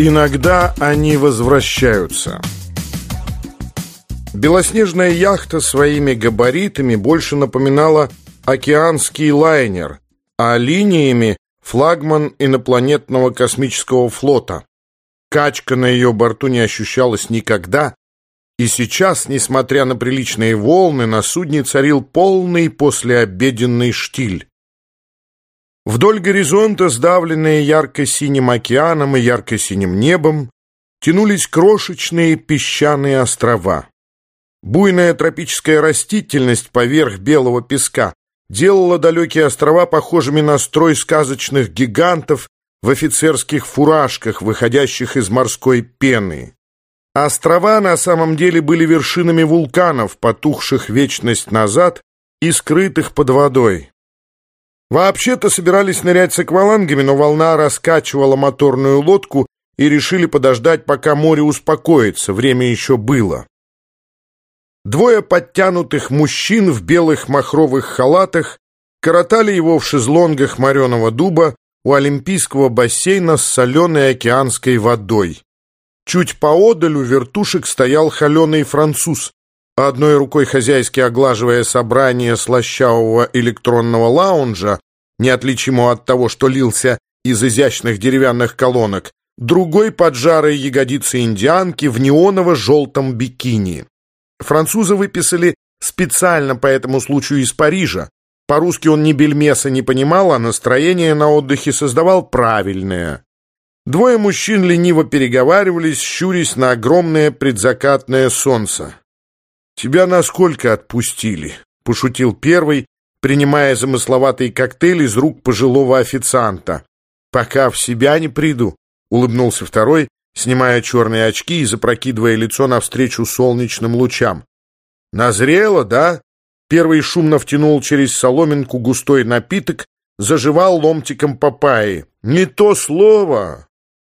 Иногда они возвращаются. Белоснежная яхта своими габаритами больше напоминала океанский лайнер, а линиями — флагман инопланетного космического флота. Качка на ее борту не ощущалась никогда, и сейчас, несмотря на приличные волны, на судне царил полный послеобеденный штиль. Вдоль горизонта, сдавленные ярко-синим океаном и ярко-синим небом, тянулись крошечные песчаные острова. Буйная тропическая растительность поверх белого песка делала далекие острова похожими на строй сказочных гигантов в офицерских фуражках, выходящих из морской пены. Острова на самом деле были вершинами вулканов, потухших вечность назад и скрытых под водой. Вообще-то собирались нырять с аквалангами, но волна раскачивала моторную лодку и решили подождать, пока море успокоится, время еще было. Двое подтянутых мужчин в белых махровых халатах коротали его в шезлонгах мореного дуба у олимпийского бассейна с соленой океанской водой. Чуть поодаль у вертушек стоял холеный француз, одной рукой хозяйски оглаживая собрание слащавого электронного лаунжа, неотличимого от того, что лился из изящных деревянных колонок, другой поджарой ягодицы индианки в неоново-желтом бикини. Француза выписали специально по этому случаю из Парижа. По-русски он ни бельмеса не понимал, а настроение на отдыхе создавал правильное. Двое мужчин лениво переговаривались, щурясь на огромное предзакатное солнце. «Тебя насколько отпустили?» — пошутил первый, принимая замысловатый коктейль из рук пожилого официанта. «Пока в себя не приду», — улыбнулся второй, снимая черные очки и запрокидывая лицо навстречу солнечным лучам. «Назрело, да?» Первый шумно втянул через соломинку густой напиток, заживал ломтиком папайи. «Не то слово!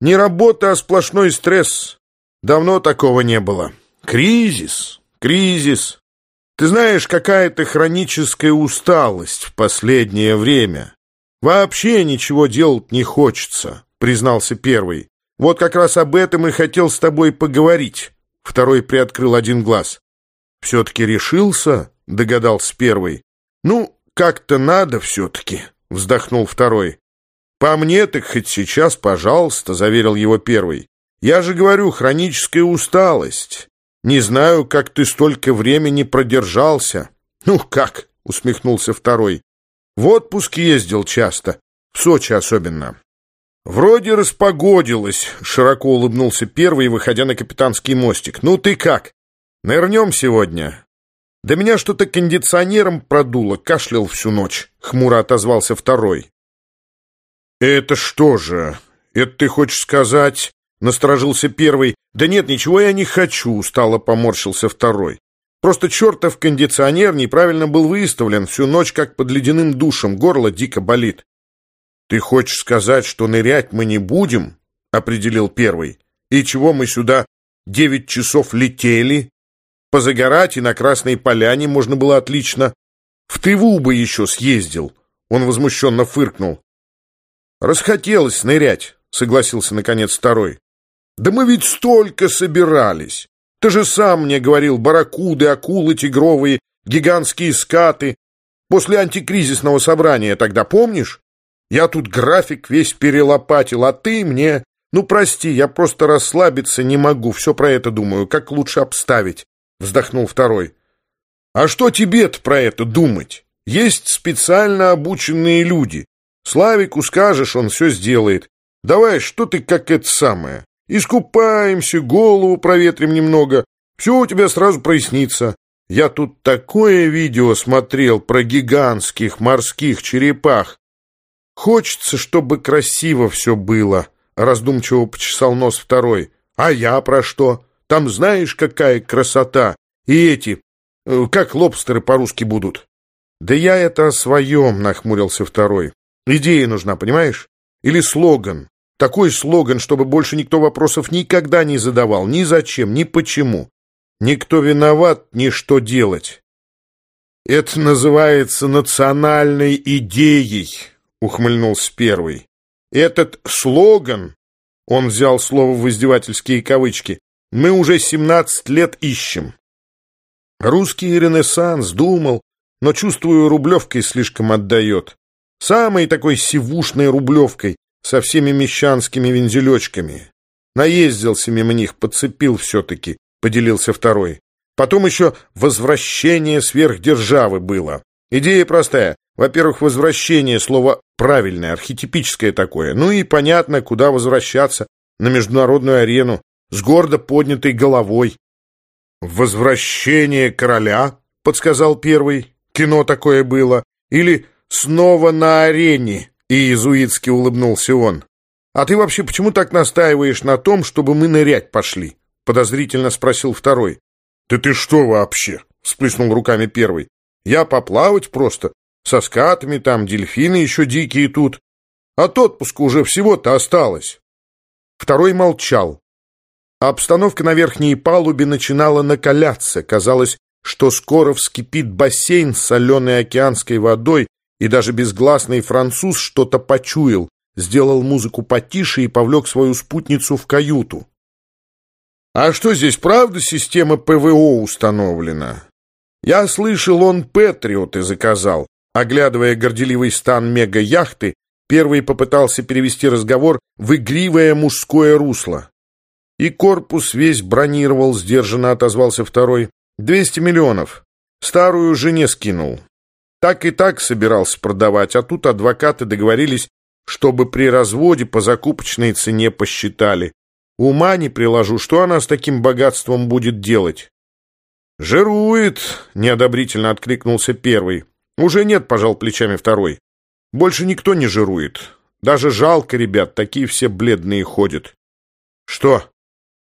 Не работа, а сплошной стресс. Давно такого не было. Кризис, кризис. Ты знаешь, какая-то хроническая усталость в последнее время. Вообще ничего делать не хочется», — признался первый. Вот как раз об этом и хотел с тобой поговорить. Второй приоткрыл один глаз. Все-таки решился, догадался первый. Ну, как-то надо все-таки, вздохнул второй. По мне так хоть сейчас, пожалуйста, заверил его первый. Я же говорю, хроническая усталость. Не знаю, как ты столько времени продержался. Ну, как, усмехнулся второй. В отпуск ездил часто, в Сочи особенно. «Вроде распогодилось», — широко улыбнулся первый, выходя на капитанский мостик. «Ну ты как? Нырнем сегодня?» «Да меня что-то кондиционером продуло, кашлял всю ночь», — хмуро отозвался второй. «Это что же? Это ты хочешь сказать?» — насторожился первый. «Да нет, ничего я не хочу», — устало поморщился второй. «Просто чертов кондиционер неправильно был выставлен, всю ночь как под ледяным душем, горло дико болит». «Ты хочешь сказать, что нырять мы не будем?» — определил первый. «И чего мы сюда девять часов летели? Позагорать и на Красной Поляне можно было отлично. В Тыву бы еще съездил!» Он возмущенно фыркнул. «Расхотелось нырять», — согласился наконец второй. «Да мы ведь столько собирались! Ты же сам мне говорил, барракуды, акулы тигровые, гигантские скаты. После антикризисного собрания тогда помнишь? Я тут график весь перелопатил, а ты мне... Ну, прости, я просто расслабиться не могу, все про это думаю, как лучше обставить, вздохнул второй. А что тебе-то про это думать? Есть специально обученные люди. Славику скажешь, он все сделает. Давай, что ты как это самое? Искупаемся, голову проветрим немного. Все у тебя сразу прояснится. Я тут такое видео смотрел про гигантских морских черепах. «Хочется, чтобы красиво все было», — раздумчиво почесал нос второй. «А я про что? Там знаешь, какая красота? И эти, э, как лобстеры по-русски будут?» «Да я это о своем», — нахмурился второй. «Идея нужна, понимаешь? Или слоган. Такой слоган, чтобы больше никто вопросов никогда не задавал. Ни зачем, ни почему. Никто виноват, ни что делать. Это называется национальной идеей» ухмыльнулся первый. Этот слоган Он взял слово в издевательские кавычки. Мы уже 17 лет ищем. Русский ренессанс думал, но, чувствую, рублевкой слишком отдает. Самой такой сивушной рублевкой, со всеми мещанскими вензелечками. Наездился мимо них, подцепил все-таки, поделился второй. Потом еще возвращение сверхдержавы было. Идея простая. Во-первых, возвращение, слово правильное, архетипическое такое. Ну и понятно, куда возвращаться, на международную арену, с гордо поднятой головой. «Возвращение короля», — подсказал первый. Кино такое было. Или «Снова на арене», — и иезуитски улыбнулся он. «А ты вообще почему так настаиваешь на том, чтобы мы нырять пошли?» — подозрительно спросил второй. «Да ты что вообще?» — всплеснул руками первый. «Я поплавать просто. Со скатами там, дельфины еще дикие тут. От отпуска уже всего-то осталось». Второй молчал. Обстановка на верхней палубе начинала накаляться. Казалось, что скоро вскипит бассейн с соленой океанской водой, и даже безгласный француз что-то почуял, сделал музыку потише и повлек свою спутницу в каюту. «А что здесь, правда, система ПВО установлена?» «Я слышал, он Патриоты заказал». Оглядывая горделивый стан мега-яхты, первый попытался перевести разговор в игривое мужское русло. «И корпус весь бронировал», — сдержанно отозвался второй. «Двести миллионов. Старую жене скинул. Так и так собирался продавать, а тут адвокаты договорились, чтобы при разводе по закупочной цене посчитали. Ума не приложу, что она с таким богатством будет делать?» «Жирует», — неодобрительно откликнулся первый. «Уже нет», — пожал плечами второй. «Больше никто не жирует. Даже жалко ребят, такие все бледные ходят». «Что,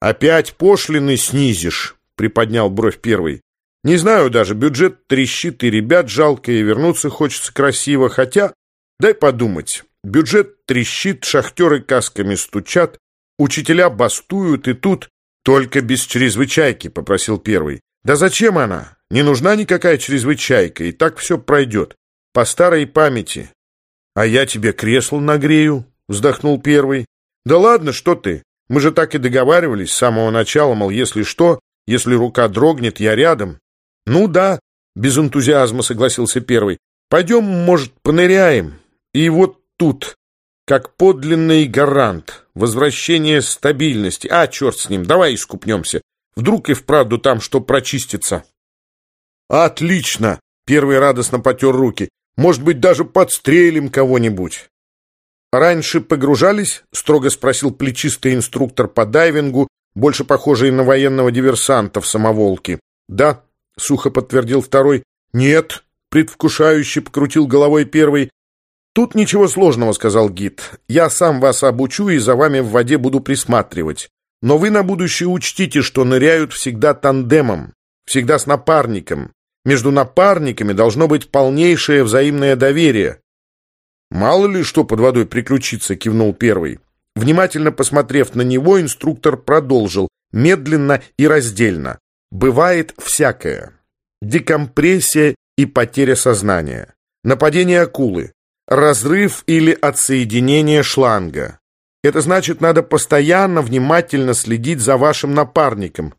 опять пошлины снизишь?» — приподнял бровь первый. «Не знаю даже, бюджет трещит, и ребят жалко, и вернуться хочется красиво, хотя, дай подумать, бюджет трещит, шахтеры касками стучат, Учителя бастуют, и тут только без чрезвычайки, попросил первый. Да зачем она? Не нужна никакая чрезвычайка, и так все пройдет. По старой памяти. А я тебе кресло нагрею, вздохнул первый. Да ладно, что ты? Мы же так и договаривались с самого начала, мол, если что, если рука дрогнет, я рядом. Ну да, без энтузиазма согласился первый. Пойдем, может, поныряем. И вот тут как подлинный гарант, возвращение стабильности. А, черт с ним, давай искупнемся. Вдруг и вправду там что прочистится. Отлично! Первый радостно потер руки. Может быть, даже подстрелим кого-нибудь. Раньше погружались? Строго спросил плечистый инструктор по дайвингу, больше похожий на военного диверсанта в самоволке. Да, сухо подтвердил второй. Нет, предвкушающе покрутил головой первый. «Тут ничего сложного», — сказал гид. «Я сам вас обучу и за вами в воде буду присматривать. Но вы на будущее учтите, что ныряют всегда тандемом, всегда с напарником. Между напарниками должно быть полнейшее взаимное доверие». «Мало ли что под водой приключиться», — кивнул первый. Внимательно посмотрев на него, инструктор продолжил, медленно и раздельно. «Бывает всякое. Декомпрессия и потеря сознания. Нападение акулы, разрыв или отсоединение шланга. Это значит, надо постоянно внимательно следить за вашим напарником.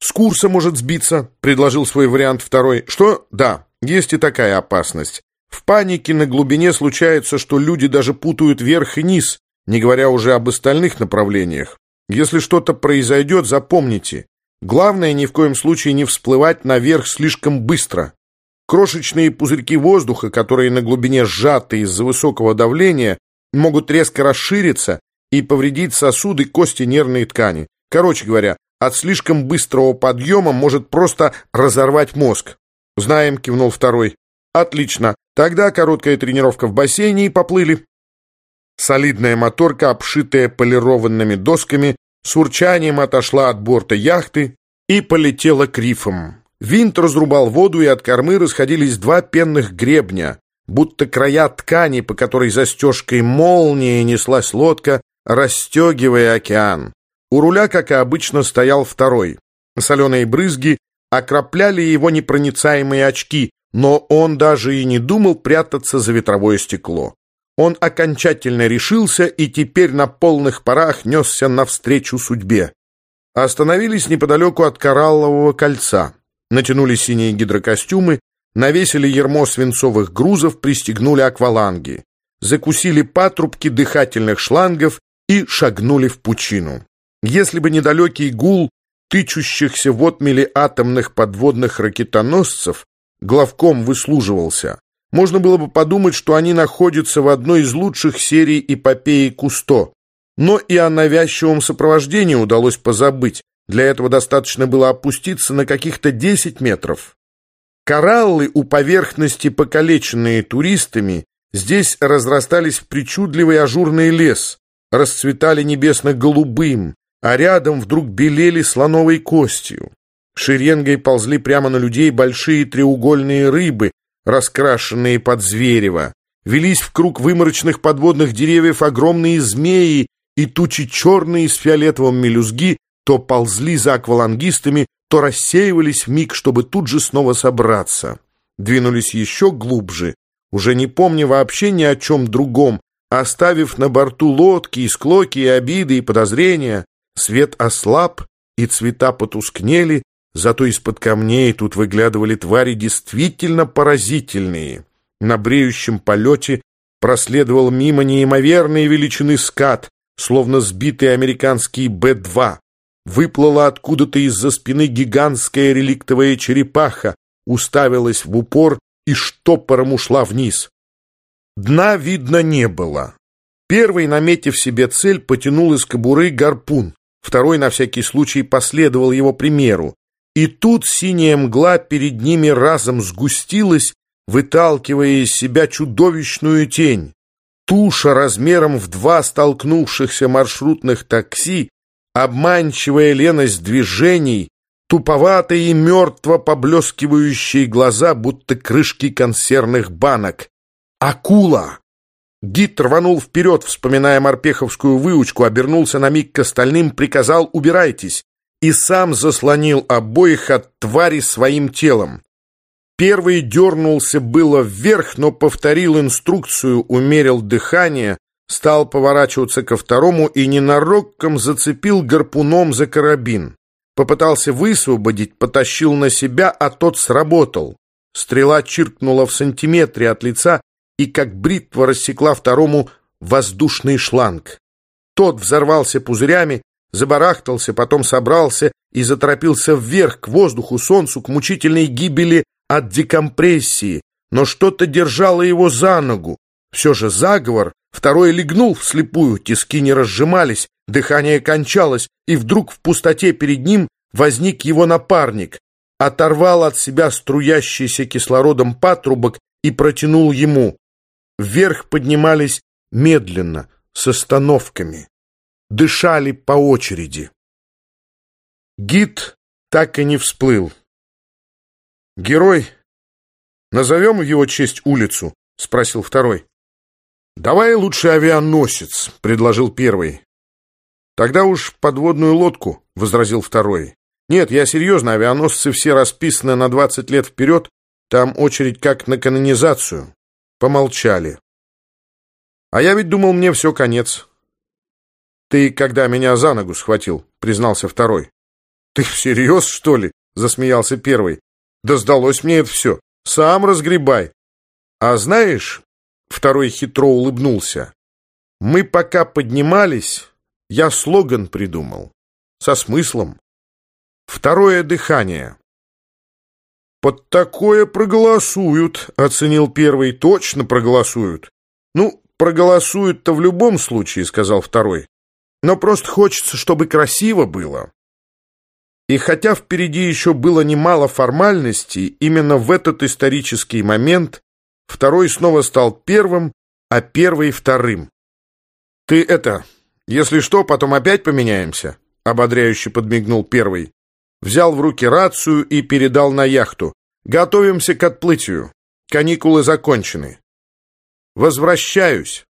С курса может сбиться, предложил свой вариант второй. Что? Да, есть и такая опасность. В панике на глубине случается, что люди даже путают верх и низ, не говоря уже об остальных направлениях. Если что-то произойдет, запомните. Главное ни в коем случае не всплывать наверх слишком быстро. Крошечные пузырьки воздуха, которые на глубине сжаты из-за высокого давления, могут резко расшириться и повредить сосуды, кости, нервные ткани. Короче говоря, от слишком быстрого подъема может просто разорвать мозг. «Знаем», — кивнул второй. «Отлично. Тогда короткая тренировка в бассейне и поплыли». Солидная моторка, обшитая полированными досками, с урчанием отошла от борта яхты и полетела к рифам. Винт разрубал воду, и от кормы расходились два пенных гребня, будто края ткани, по которой застежкой молнии неслась лодка, расстегивая океан. У руля, как и обычно, стоял второй. Соленые брызги окропляли его непроницаемые очки, но он даже и не думал прятаться за ветровое стекло. Он окончательно решился и теперь на полных парах несся навстречу судьбе. Остановились неподалеку от кораллового кольца, натянули синие гидрокостюмы, навесили ермо свинцовых грузов, пристегнули акваланги, закусили патрубки дыхательных шлангов и шагнули в пучину. Если бы недалекий гул тычущихся в отмели атомных подводных ракетоносцев главком выслуживался, можно было бы подумать, что они находятся в одной из лучших серий эпопеи Кусто. Но и о навязчивом сопровождении удалось позабыть. Для этого достаточно было опуститься на каких-то 10 метров. Кораллы у поверхности, покалеченные туристами, здесь разрастались в причудливый ажурный лес, расцветали небесно-голубым, а рядом вдруг белели слоновой костью. Шеренгой ползли прямо на людей большие треугольные рыбы, раскрашенные под зверево. Велись в круг выморочных подводных деревьев огромные змеи, и тучи черные с фиолетовым мелюзги то ползли за аквалангистами, то рассеивались в миг, чтобы тут же снова собраться. Двинулись еще глубже, уже не помня вообще ни о чем другом, оставив на борту лодки и склоки, и обиды, и подозрения. Свет ослаб, и цвета потускнели, Зато из-под камней тут выглядывали твари действительно поразительные. На бреющем полете проследовал мимо неимоверной величины скат, словно сбитый американский Б-2. Выплыла откуда-то из-за спины гигантская реликтовая черепаха, уставилась в упор и штопором ушла вниз. Дна видно не было. Первый, наметив себе цель, потянул из кобуры гарпун. Второй, на всякий случай, последовал его примеру. И тут синяя мгла перед ними разом сгустилась, выталкивая из себя чудовищную тень. Туша размером в два столкнувшихся маршрутных такси, обманчивая леность движений, туповатые и мертво поблескивающие глаза, будто крышки консервных банок. Акула! Гид рванул вперед, вспоминая морпеховскую выучку, обернулся на миг к остальным, приказал «убирайтесь» и сам заслонил обоих от твари своим телом. Первый дернулся было вверх, но повторил инструкцию, умерил дыхание, стал поворачиваться ко второму и ненароком зацепил гарпуном за карабин. Попытался высвободить, потащил на себя, а тот сработал. Стрела чиркнула в сантиметре от лица и, как бритва, рассекла второму воздушный шланг. Тот взорвался пузырями, забарахтался, потом собрался и заторопился вверх, к воздуху, солнцу, к мучительной гибели от декомпрессии, но что-то держало его за ногу. Все же заговор, второй легнул вслепую, тиски не разжимались, дыхание кончалось, и вдруг в пустоте перед ним возник его напарник, оторвал от себя струящийся кислородом патрубок и протянул ему. Вверх поднимались медленно, с остановками дышали по очереди. Гид так и не всплыл. «Герой, назовем в его честь улицу?» — спросил второй. «Давай лучше авианосец», — предложил первый. «Тогда уж подводную лодку», — возразил второй. «Нет, я серьезно, авианосцы все расписаны на двадцать лет вперед, там очередь как на канонизацию». Помолчали. «А я ведь думал, мне все конец. «Ты когда меня за ногу схватил», — признался второй. «Ты всерьез, что ли?» — засмеялся первый. «Да сдалось мне это все. Сам разгребай». «А знаешь...» — второй хитро улыбнулся. «Мы пока поднимались, я слоган придумал. Со смыслом. Второе дыхание». «Под такое проголосуют», — оценил первый. «Точно проголосуют». «Ну, проголосуют-то в любом случае», — сказал второй но просто хочется, чтобы красиво было. И хотя впереди еще было немало формальностей, именно в этот исторический момент второй снова стал первым, а первый — вторым. «Ты это, если что, потом опять поменяемся?» — ободряюще подмигнул первый. Взял в руки рацию и передал на яхту. «Готовимся к отплытию. Каникулы закончены. Возвращаюсь».